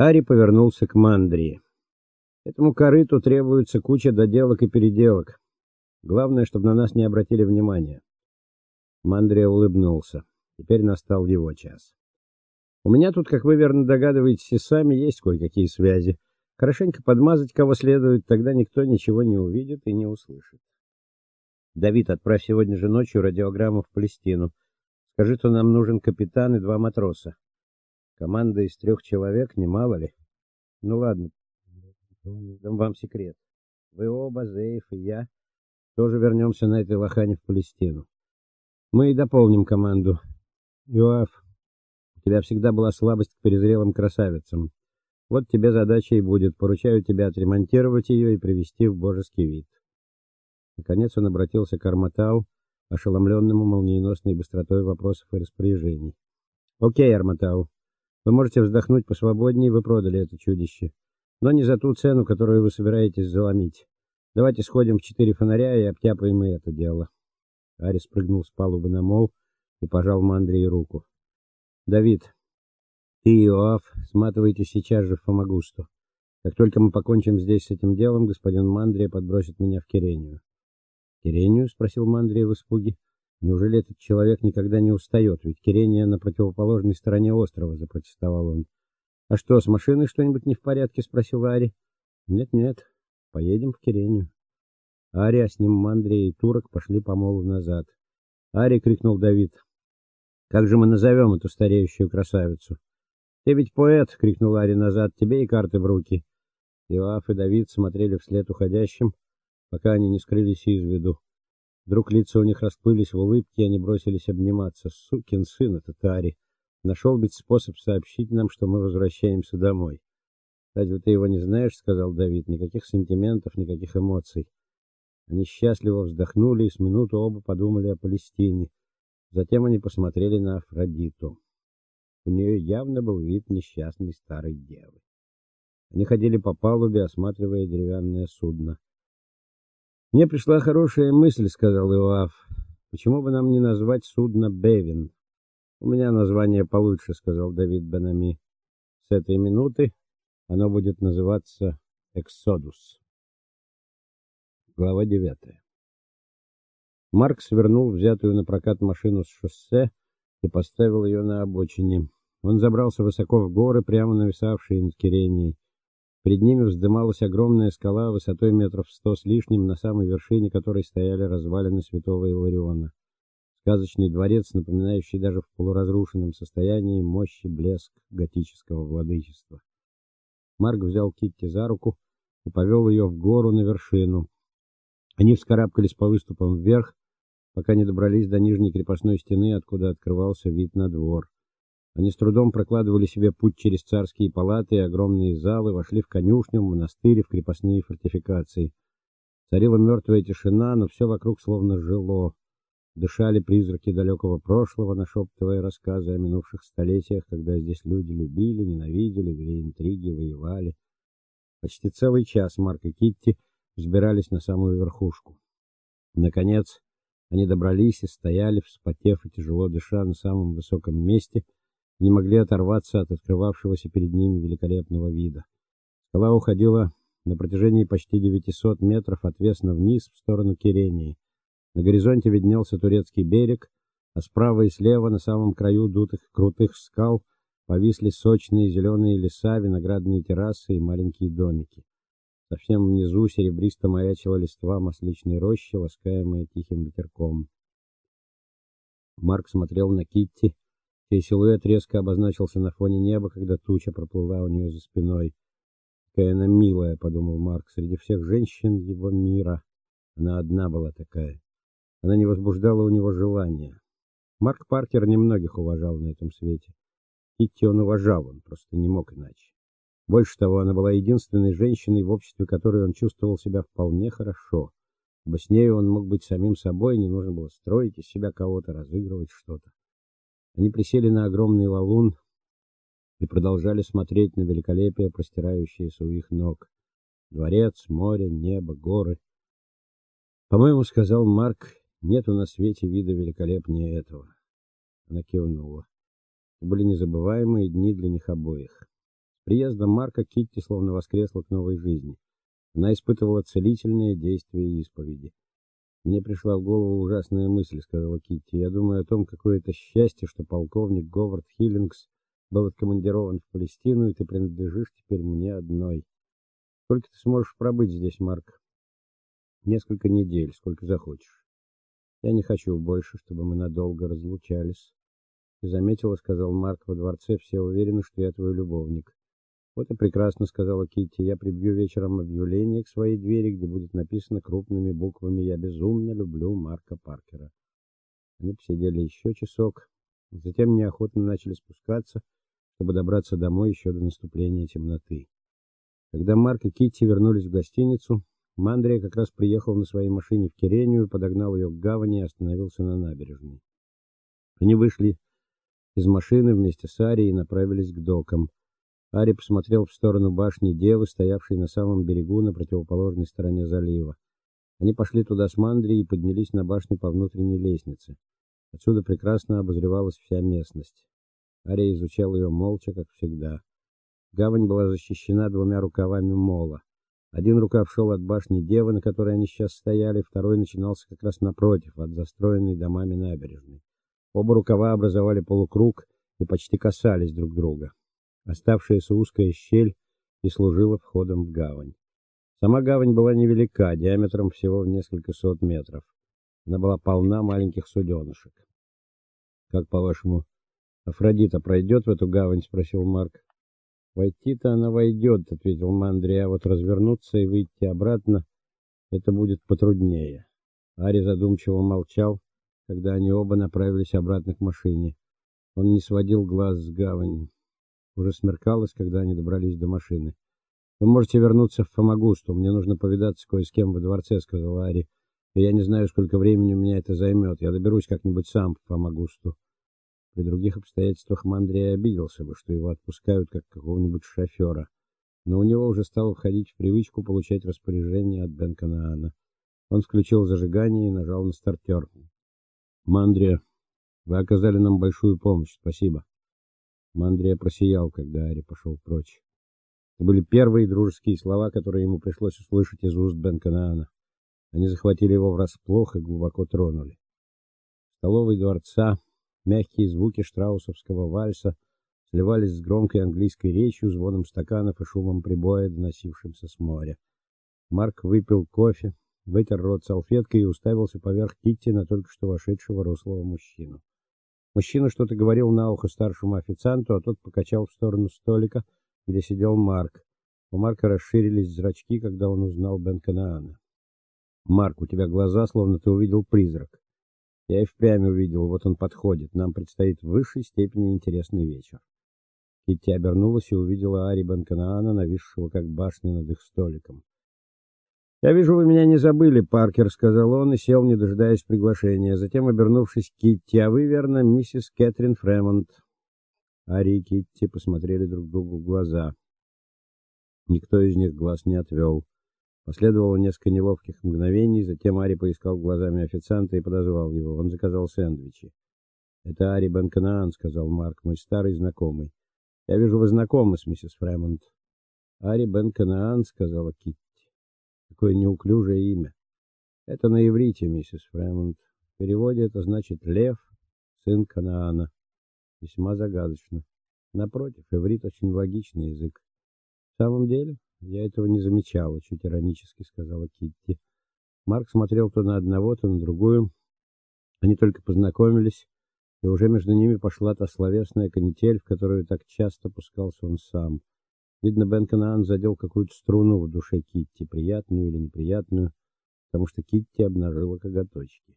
Ари повернулся к Мандрии. Этому корыту требуется куча доделок и переделок. Главное, чтобы на нас не обратили внимания. Мандрия улыбнулся. Теперь настал его час. У меня тут, как вы верно догадываетесь, и сами есть кое-какие связи. Хорошенько подмазать кого следует, тогда никто ничего не увидит и не услышит. Давид, отправь сегодня же ночью радиограмму в Палестину. Скажи, что нам нужен капитан и два матроса. Команда из трех человек, немало ли? Ну ладно. Дам вам секрет. Вы оба, Зейф и я, тоже вернемся на этой лохане в Палестину. Мы и дополним команду. Иоаф, у тебя всегда была слабость к перезрелым красавицам. Вот тебе задача и будет. Поручаю тебе отремонтировать ее и привести в божеский вид. Наконец он обратился к Арматау, ошеломленному молниеносной быстротой вопросов и распоряжений. О'кей, Арматау. Вы можете вздохнуть посвободнее, вы продали это чудище, но не за ту цену, которую вы собираетесь заломить. Давайте сходим в четыре фонаря и обтяпаем и это дело. Арис прыгнул с палубы на мол и пожал Мандрии руку. Давид, ты и Иоав сматывайте сейчас же в Фомагусту. Как только мы покончим здесь с этим делом, господин Мандрия подбросит меня в Кирению. Кирению спросил Мандрия в испуге. Неужели этот человек никогда не устает? Ведь Кирения на противоположной стороне острова, запротестовал он. А что, с машиной что-нибудь не в порядке, спросил Ари. Нет-нет, поедем в Кирению. Ари, а с ним Мандрия и Турок пошли по молу назад. Ари крикнул Давид: "Как же мы назовем эту стареющую красавицу?" "Ты ведь поэт", крикнул Ари назад. "Тебе и карты в руки". Иоаф и Давид смотрели вслед уходящим, пока они не скрылись из виду. Вдруг лица у них расплылись в улыбке, и они бросились обниматься. Сукин сын этот Ари. Нашел ведь способ сообщить нам, что мы возвращаемся домой. Разве ты его не знаешь, сказал Давид. Никаких сантиментов, никаких эмоций. Они счастливо вздохнули и с минуту оба подумали о Палестине. Затем они посмотрели на Афродиту. У нее явно был вид несчастной старой девы. Они ходили по палубе, осматривая деревянное судно. Мне пришла хорошая мысль, сказал Иоаф. Почему бы нам не назвать судно Бевин? У меня название получше, сказал Давид Бенами. С этой минуты оно будет называться Эксодус. Глава 9. Марк свернул взятую на прокат машину с шоссе и поставил ее на обочине. Он забрался высоко в горы, прямо нависавшие над Киренией. Перед ними вздымалась огромная скала высотой метров сто с лишним, на самой вершине которой стояли развалины святого Илариона. Сказочный дворец, напоминающий даже в полуразрушенном состоянии мощь и блеск готического владычества. Марк взял Китти за руку и повел ее в гору на вершину. Они вскарабкались по выступам вверх, пока не добрались до нижней крепостной стены, откуда открывался вид на двор. Они с трудом прокладывали себе путь через царские палаты и огромные залы, вошли в конюшню, в монастырь, в крепостные фортификации. Царила мертвая тишина, но все вокруг словно жило. Дышали призраки далекого прошлого, нашептывая рассказы о минувших столетиях, когда здесь люди любили, ненавидели, вели интриги, воевали. Почти целый час Марк и Китти взбирались на самую верхушку. Наконец, они добрались и стояли, вспотев и тяжело дыша на самом высоком месте — не могли оторваться от открывавшегося перед ними великолепного вида. Скала уходила на протяжении почти 900 метров отвесно вниз в сторону Кирении. На горизонте виднелся турецкий берег, а справа и слева на самом краю дутых крутых скал повисли сочные зеленые леса, виноградные террасы и маленькие домики. Совсем внизу серебристо маячила листва масличной рощи, ласкаемая тихим ветерком. Марк смотрел на Китти, Чей силуэт резко обозначился на фоне неба, когда туча проплыла у нее за спиной. Какая она милая, подумал Марк, среди всех женщин его мира. Она одна была такая. Она не возбуждала у него желания. Марк Паркер немногих уважал на этом свете. Китти он уважал, он просто не мог иначе. Больше того, она была единственной женщиной, в обществе которой он чувствовал себя вполне хорошо. Ибо с ней он мог быть самим собой, не нужно было строить из себя кого-то, разыгрывать что-то. Они присели на огромный валун и продолжали смотреть на великолепие, простирающееся у их ног. Дворец, море, небо, горы. По-моему, сказал Марк, нет на свете вида великолепнее этого. Она кивнула. Были незабываемые дни для них обоих. приездом Марка Китти словно воскресла к новой жизни. Она испытывала целительные действия исповеди. Мне пришла в голову ужасная мысль, сказала Китти. Я думаю о том, какое это счастье, что полковник Говард Хиллингс был откомандирован в Палестину, и ты принадлежишь теперь мне одной. Сколько ты сможешь пробыть здесь, Марк? Несколько недель, сколько захочешь. Я не хочу больше, чтобы мы надолго разлучались. Ты заметила, сказал Марк, во дворце все уверены, что я твой любовник. Вот и прекрасно, сказала Китти. Я прибью вечером объявление к своей двери, где будет написано крупными буквами: "Я безумно люблю Марка Паркера". Они посидели еще часок, затем неохотно начали спускаться, чтобы добраться домой еще до наступления темноты. Когда Марк и Китти вернулись в гостиницу, Мандрия как раз приехал на своей машине в Кирению, подогнал ее к гавани и остановился на набережной. Они вышли из машины вместе с Арией и направились к докам. Ари посмотрел в сторону башни Девы, стоявшей на самом берегу на противоположной стороне залива. Они пошли туда с Мандри и поднялись на башню по внутренней лестнице. Отсюда прекрасно обозревалась вся местность. Ари изучал ее молча, как всегда. Гавань была защищена двумя рукавами мола. Один рукав шел от башни Девы, на которой они сейчас стояли, второй начинался как раз напротив, от застроенной домами набережной. Оба рукава образовали полукруг и почти касались друг друга. Оставшаяся узкая щель и служила входом в гавань. Сама гавань была невелика, диаметром всего в несколько сот метров. Она была полна маленьких суденышек. Как по-вашему, Афродита пройдет в эту гавань, спросил Марк. Войти-то она войдет, ответил Мандрия, а вот развернуться и выйти обратно это будет потруднее. Ари задумчиво молчал, когда они оба направились обратно к машине. Он не сводил глаз с гавани. Уже смеркалось, когда они добрались до машины. Вы можете вернуться в Фомагусту. Мне нужно повидаться кое с кем во дворце, сказал Ари. И я не знаю, сколько времени у меня это займет. Я доберусь как-нибудь сам в Фомагусту. При других обстоятельствах Мандрей обиделся бы, что его отпускают как какого-нибудь шофера. Но у него уже стало входить в привычку получать распоряжения от Бен-Канаана. Он включил зажигание и нажал на стартер. Мандрия, вы оказали нам большую помощь. Спасибо. Мандрия просиял, когда Ари пошел прочь. Это были первые дружеские слова, которые ему пришлось услышать из уст Бен-Канаана. Они захватили его врасплох и глубоко тронули. В столовой дворца мягкие звуки штраусовского вальса сливались с громкой английской речью, звоном стаканов и шумом прибоя, доносившимся с моря. Марк выпил кофе, вытер рот салфеткой и уставился поверх Китти на только что вошедшего рослого мужчину. Мужчина что-то говорил на ухо старшему официанту, а тот покачал в сторону столика, где сидел Марк. У Марка расширились зрачки, когда он узнал Бен Канаана. Марк, у тебя глаза, словно ты увидел призрак. Я и впрямь увидел, вот он подходит. Нам предстоит в высшей степени интересный вечер. Китти обернулась и увидела Ари Бен Канаана, нависшего как башня над их столиком. "Я вижу, вы меня не забыли, Паркер", сказал он и сел, не дожидаясь приглашения. Затем, обернувшись к Китти: "А вы, верно, миссис Кэтрин Фремонт?" Ари и Китти посмотрели друг другу в глаза. Никто из них глаз не отвел. Последовало несколько неловких мгновений, затем Ари поискал глазами официанта и подозвал его. Он заказал сэндвичи. "Это Ари Бенканаан", сказал Марк, мой старый знакомый. "Я вижу, вы знакомы с миссис Фремонт". "Ари Бенканаан", сказала Китти. Какое неуклюжее имя. Это на иврите, миссис Фремонт. В переводе это значит лев, сын Канаана. Весьма загадочно. Напротив, иврит очень логичный язык. В самом деле, я этого не замечала, чуть иронически сказала Китти. Марк смотрел то на одного, то на другую. Они только познакомились, и уже между ними пошла та словесная канитель, в которую так часто пускался он сам. Видно, Бен Канаан задел какую-то струну в душе Китти, приятную или неприятную, потому что Китти обнажила коготочки.